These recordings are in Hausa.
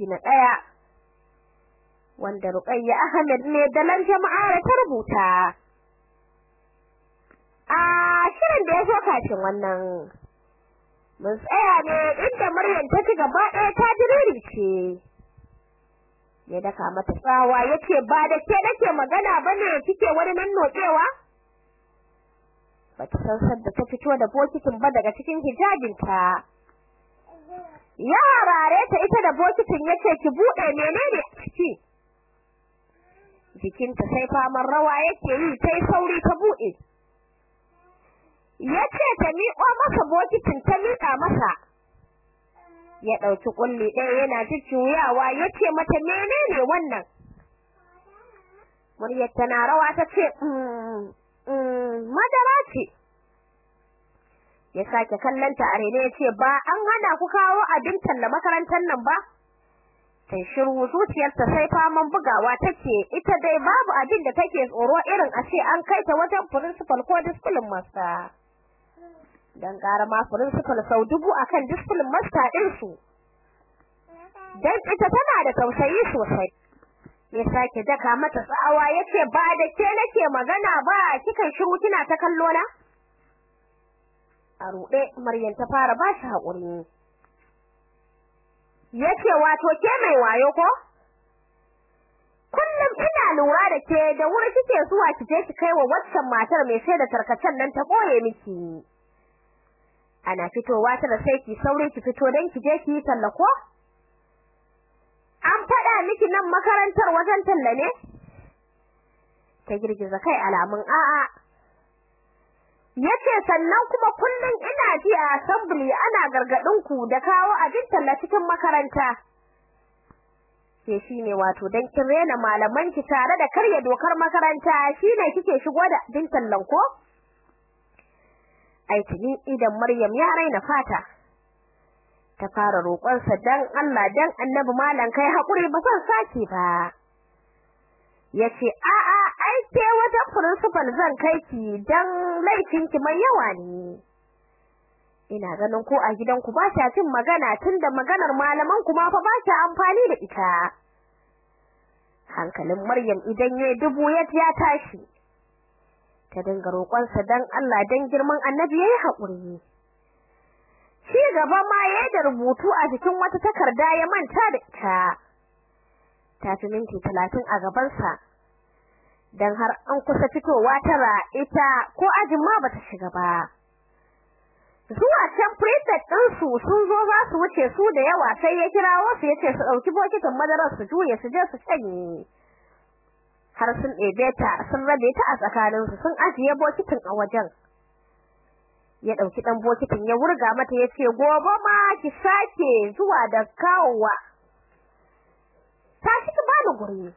littafi na ɗaya wanda Ruqayya Ahmed ne da lan jama'a ta rubuta. A shirin da ya zo kafin wannan mun tsaya ne inda Maryam ta ci gaba ɗaya ta ce. Ya daka mata tsawa ya ce ba da ke nake magana ba ne kike wani nan nokewa bata san sadda ta fito da bokitin ba daga cikin hijabinta. Ya da bokitin ya ce ki buɗe menene ciki? Jikinta sai faman rawa yake yi sai sauri ta buɗe ya ce ta miƙo masa bokitin ta miƙa masa. Ya ɗauki kulli ɗaya yana jujjuyawa ya ce mata menene wannan? Muryar tana rawa tace madara ce. Ya sake kallon ta arene ya ce ba an hana ku kawo abin talla makarantar nan ba? Sai shiru zuciyarta sai faman bugawa take. Ita dai babu abin da take tsoro irin a ce an kai ta wajen principal ko discipline master. Dan gara ma principal sau dubu akan discipline master din su dan ita tana da tausayi sosai. Ya sake daka mata tsawa ya ce ba da ke nake magana ba kika shiru kina ta kallo na? A ruɗe Maryam ta fara ba shi haƙuri. Yace wato ke mai wayo ko? Kullum ina lura da ke da wuri kike zuwa ki je ki kai wa waccan matar mai sai da tarkacen nan ta koye miki. Ana fitowa ta da sai ki saure ki fito dan ki je ki talla ko? An faɗa miki nan makarantar wajen talla ne? Ta girgiza kai alamun a'a ya ce sannan kuma kullun ina ji a assembly ana gargaɗin ku da kawo abin talla cikin makaranta. Ke shine wato dan kin malaman ki tare da karya dokar makaranta shine kike shigo da abin tallan ko? Ai tuni idan Maryam ya raina fata ta fara roƙonsa dan Allah dan Annabi malam kai haƙuri ba zan saki ba. Yace a a ke wata principal zan kai ki dan laifin ki mai yawa ne. Ina ganin ko a gidanku ba ta cin magana tunda maganar malaman ku ma fa ba ta amfani da ita. Hankalin Maryam idan yayi dubu ya tashi. Ta dinga roƙonsa dan Allah dan girman Annabi yayi haƙuri ci gaba ma yayi da rubutu a cikin wata takarda ya manta da ita. Ta fi minti talatin a gabansa. Dan har an kusa fitowa tara ita ko ajin ma bata shiga ba. Zuwa can prefect din su sun zo za su wuce su da yawa sai ya kirawo su ya ce su ɗauki bokitin madarar su juye su je su shanye. Har sun ɗebe ta sun rabe ta a tsakanin su sun ajiye bokitin a wajen. Ya ɗauki dan bokitin ya wurga mata ya ce gobe ma ki sake zuwa da kawowa. Ta ci bani guri.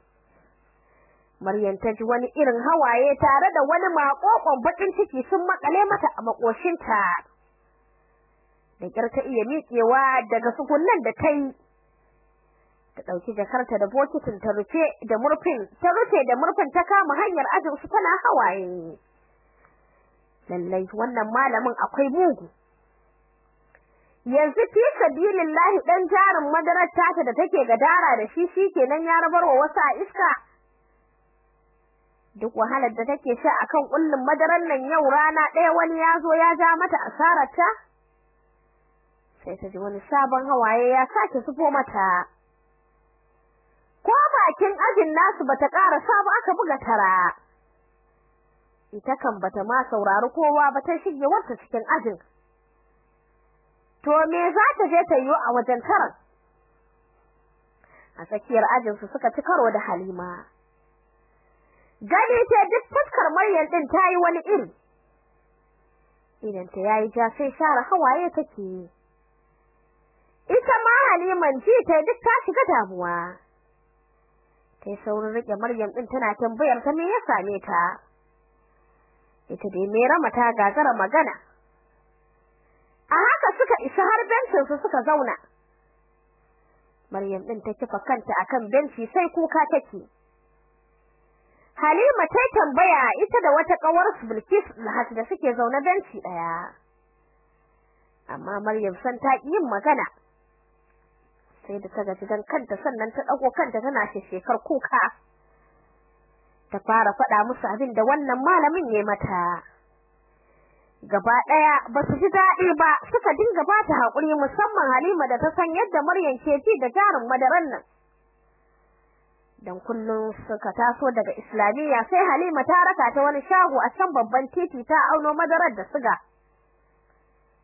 Maryam ji wani irin hawaye tare da wani makokon bakin ciki sun makale mata a makoshinta. Da kyar ta iya miƙewa daga sukunnan da ta yi. Ta ɗauki jakarta da bokitin ta rufe da murfin, ta rufe da murfin ta kama hanyar ajin su tana hawaye. Lallai wannan malamin akwai mugu. Yanzu fi sabilillahi dan jarin madarar tata da take gadara da shi shikenan ya rabar wa wasu a iska. Duk wahalar da take sha akan kullun madaran nan yau rana ɗaya wani ya zo ya ja mata asararta? Sai ta ji wani sabon hawaye ya sake sufo mata. Ko bakin ajin nasu bata ƙara sabo aka buga tara. Ita kan bata ma saurari kowa ba ta shige wata cikin ajin. To me za ta je ta yi a wajen taran? A tsakiyar ajin su suka ci karo da Halima. Gani ce duk fuskar Maryam din tayi wani iri. Idan ta yayi ja sai share hawaye take ita ma Haliman ji ta duk ta shiga damuwa. Sai saurin riƙe Maryam din tana tambayar ta me ya same ta. Ita dai me rama ta gagara magana. A haka suka isa har bencin su suka zauna. Maryam din ta kifa kanta akan benci sai kuka take. Halima ta tambaya ita da wata kawar su Bilkis Lahat da suke zaune benci ɗaya. Amma Maryam san ta yin magana. sai da ta gaji dan kanta sannan ta dago kanta tana shekar kuka ta fara faɗa musu abin da wannan malamin yayi mata gaba ɗaya ba su ji daɗi ba suka dinga ba ta haƙuri musamman Halima da ta san yadda Maryam ke ji da jarin madaran nan dan kullun suka taso daga Islamiyya sai Halima ta raka ta wani shago a can babban titi ta auno madarar da suga.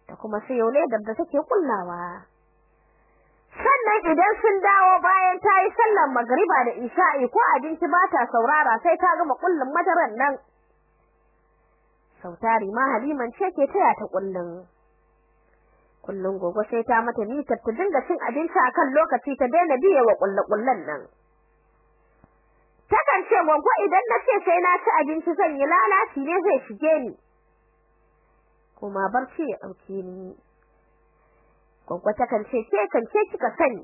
Da kuma sayo ledar da take kullawa. Sannan idan sun dawo bayan ta yi sallar magriba da isha'i ko abinci ba ta saurara sai ta gama kullun madarar nan. Sautari ma Haliman ce ke taya ta kullun kullun gogo sai ta mata mitar ta dinga cin abinci akan lokaci ta daina biye wa kullukullan nan. Takan ce gogo idan na ce sai na ci abinci zan yi lalaci ne zai shige ni. Kuma barci ya ɗauke ni. Gogo takan ce ke kan ce kika sani?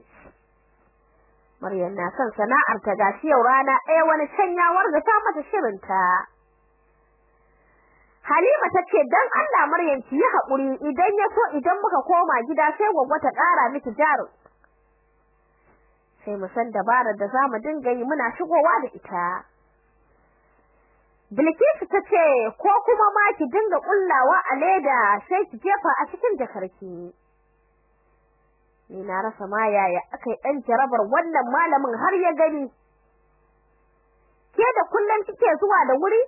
Maryam na son sana'ar ta gashi yau rana ɗaya wani canyawar da ta mata shirinta. Halima tace dan Allah Maryam ki yi haƙuri idan ya so idan muka koma gida sai gwagwa ta ƙara miki jaru sai mu san dabarar da za mu dinga yi muna shigowa da ita. Bilkisu tace ko kuma ma ki dinga kullawa a leda sai ki jefa a cikin jakarki. Ni na rasa ma yaya akai dan jarabar wannan malamin har ya gani. Ke da kullun kike zuwa da wuri?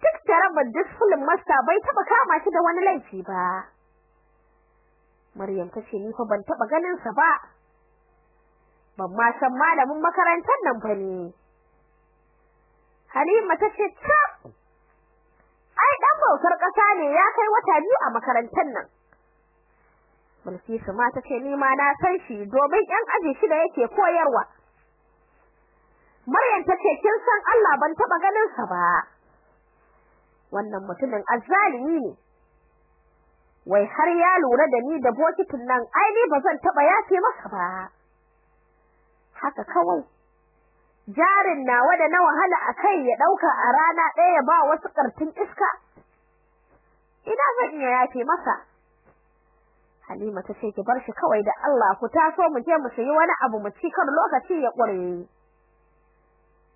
Duk tarabar discipline master bai taba kama shi da wani laifi ba. Maryam tace ni fa ban taba ganin sa ba. Ban ma san malamin makarantar nan ba ne Halima tace ta ai dan bautar kasa ne ya kai wata biyu a makarantar nan. Bilkisu ma tace ni ma na san shi domin yan aji shi da yake koyarwa. Maryam tace kin san Allah ban taba ganin sa ba. Wannan mutumin azzalimi ne. Wai har ya lura da ni da bokitin nan ai ni bazan taba ya ce masa ba. Haka kawai. Jarin nawa da na wahala akai ya ɗauka a rana ɗaya ba wasu kartin iska. Ina zan iya ya ce masa? Halima ta ce ki bar shi kawai da Allah ku taso mu je mu sayi wani abu mu ci kar lokaci ya ƙure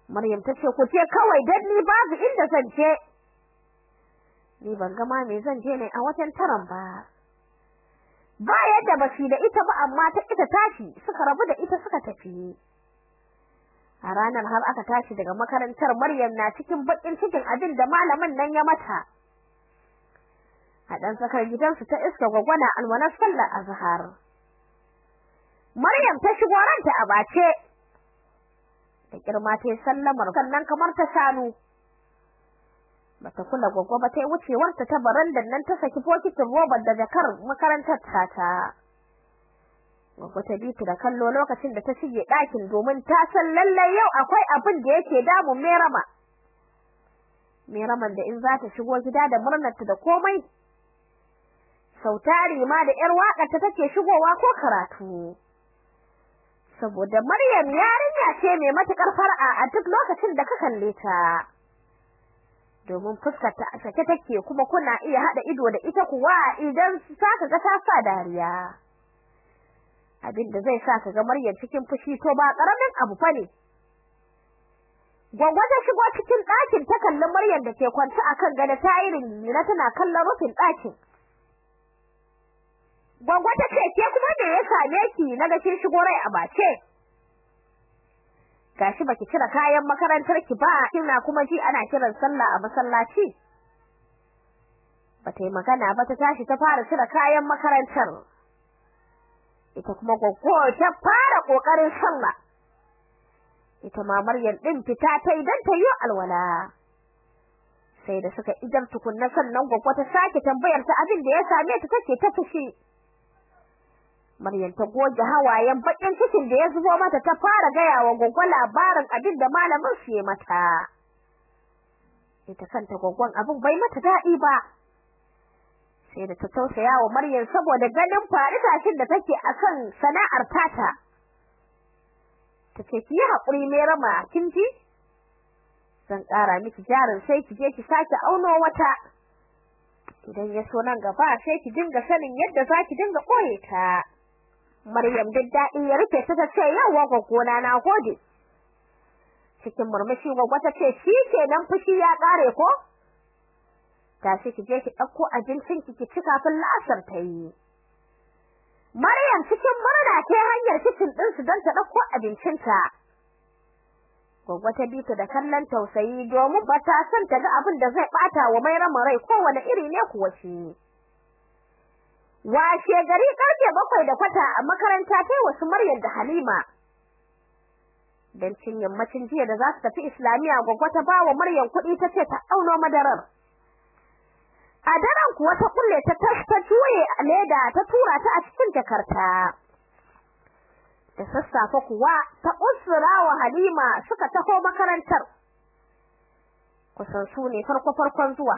Maryam ta ce ku ce kawai dan ni babu inda zan je. Ni ban ga ma me zan je ne a watan taran ba. Ba yadda ba shi da ita ba amma ta ita tashi suka rabu da ita suka tafi. A ranar har aka tashi daga makarantar Maryam na cikin bakin cikin abin da malamin nan ya mata. A dan sakar gidansu ta iska gwagwana alwanar sallar azhar. Maryam ta shigo ranta a bace. Da kirma ta sallamar sannan kamar ta shanu. Bata kula gogo ba tai wucewar ta ta barandan nan ta saki bokitin robar da jakar makarantar ta ta gogo ta bi ta da kallo lokacin da ta shige ɗakin domin ta san lalle yau akwai abin da yake damun Merama. Meraman da in za ta shigo gida da murnar ta da komai sautari ma da yar waƙar ta take shigowa ko karatu. Saboda Maryam yarinya ce mai matuƙar far'a a duk lokacin da ka kalle ta. Domin fuskarta a sake take kuma kuna iya hada ido da ita kuwa idan saka ga ta sa dariya. Abinda zai sa ka ga Maryam cikin fushi to ba ƙaramin abu fane Gwagwa ta shigo cikin ɗakin ta kallon Maryam da ke kwance akan gada ta irin na tana kallon rufin ɗakin. Gwagwa ta ce ke kuma me ya same ki? Na ga kin shigo rai a bace. Gashi baki cire kayan makarantar ki ba kina kuma ji ana kiran sallah a masallaci. Bata yi magana ba ta tashi ta fara cire kayan makarantar. Ita kuma goggo ta fara ƙoƙarin sallah. Ita ma Maryam din fita ta idan ta yi alwala. Sai da suka idar tukunna sannan goggo ta sake tambayar ta abin da ya same ta take ta fushi. Maryam ta goge hawayen bakin cikin da ya zubo mata ta fara gaya wa goggo labarin abin da malamin su ya mata. Ita kanta goggon abin bai mata daɗi ba. Sai da ta tausaya wa Maryam saboda ganin faɗi tashin da take akan sana'ar tata. Ta ce ki haƙuri me rama kin ji? Zan ƙara miki jarin sai ki je ki sake auno wata. Idan ya so nan gaba sai ki dinga sanin yadda za ki dinga ɓoye ta. Maryam duk daɗi ya rufe ta ta ce yawa gwaggona na gode. Cikin murmushi gwaggwa ta ce shi kenan fushi ya ƙare ko? Tashi ki je ki ɗauko abincin ki ki ci kafin la'asar ta yi. Maryam cikin murna ta hanyar kicin ɗin su don ta ɗauko abincinta. Gwaggwa ta bi ta da kallon tausayi domin ba ta son ta ga abin da zai ɓata wa mai rai kowane iri ne kuwa shi. Washe gari ƙarfe bakwai da kwata a makaranta ta wasu Maryam da Halima. Dan cin yammacin jiya da za su tafi Islamiya gwaggwa ta ba wa Maryam kuɗi ta ce ta auno madarar. A daren kuwa ta kulle ta ta juye a leda ta tura ta a cikin jakarta. Da sassafe kuwa ta usura wa Halima suka taho makarantar. Kusan su ne farko-farkon zuwa.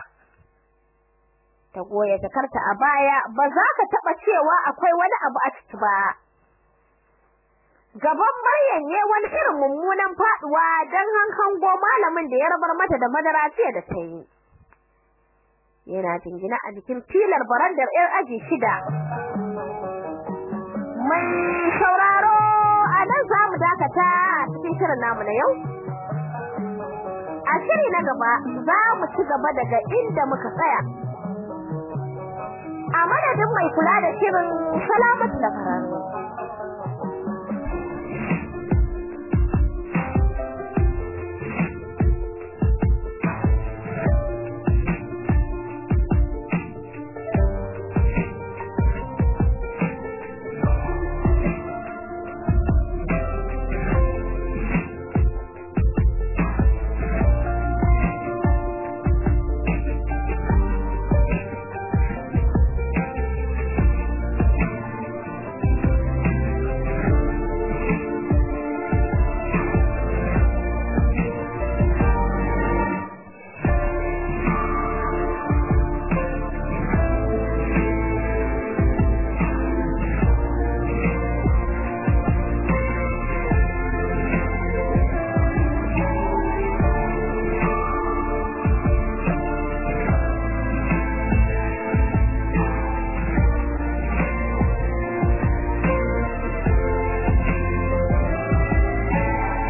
Ta goya jakarta a baya ba za ka taba cewa akwai wani abu a ciki ba. Gaban Maryam ne wani irin mummunan faɗuwa dan hango malamin da ya rabar mata da madara ce da ta yi. Yana jingina a jikin filar barandar yar aji shida. Mai sauraro a nan za mu dakata cikin shirin namu na yau. A shiri na gaba za mu ci gaba daga inda muka tsaya. A madadin mai kula da shirin salamatu da karatu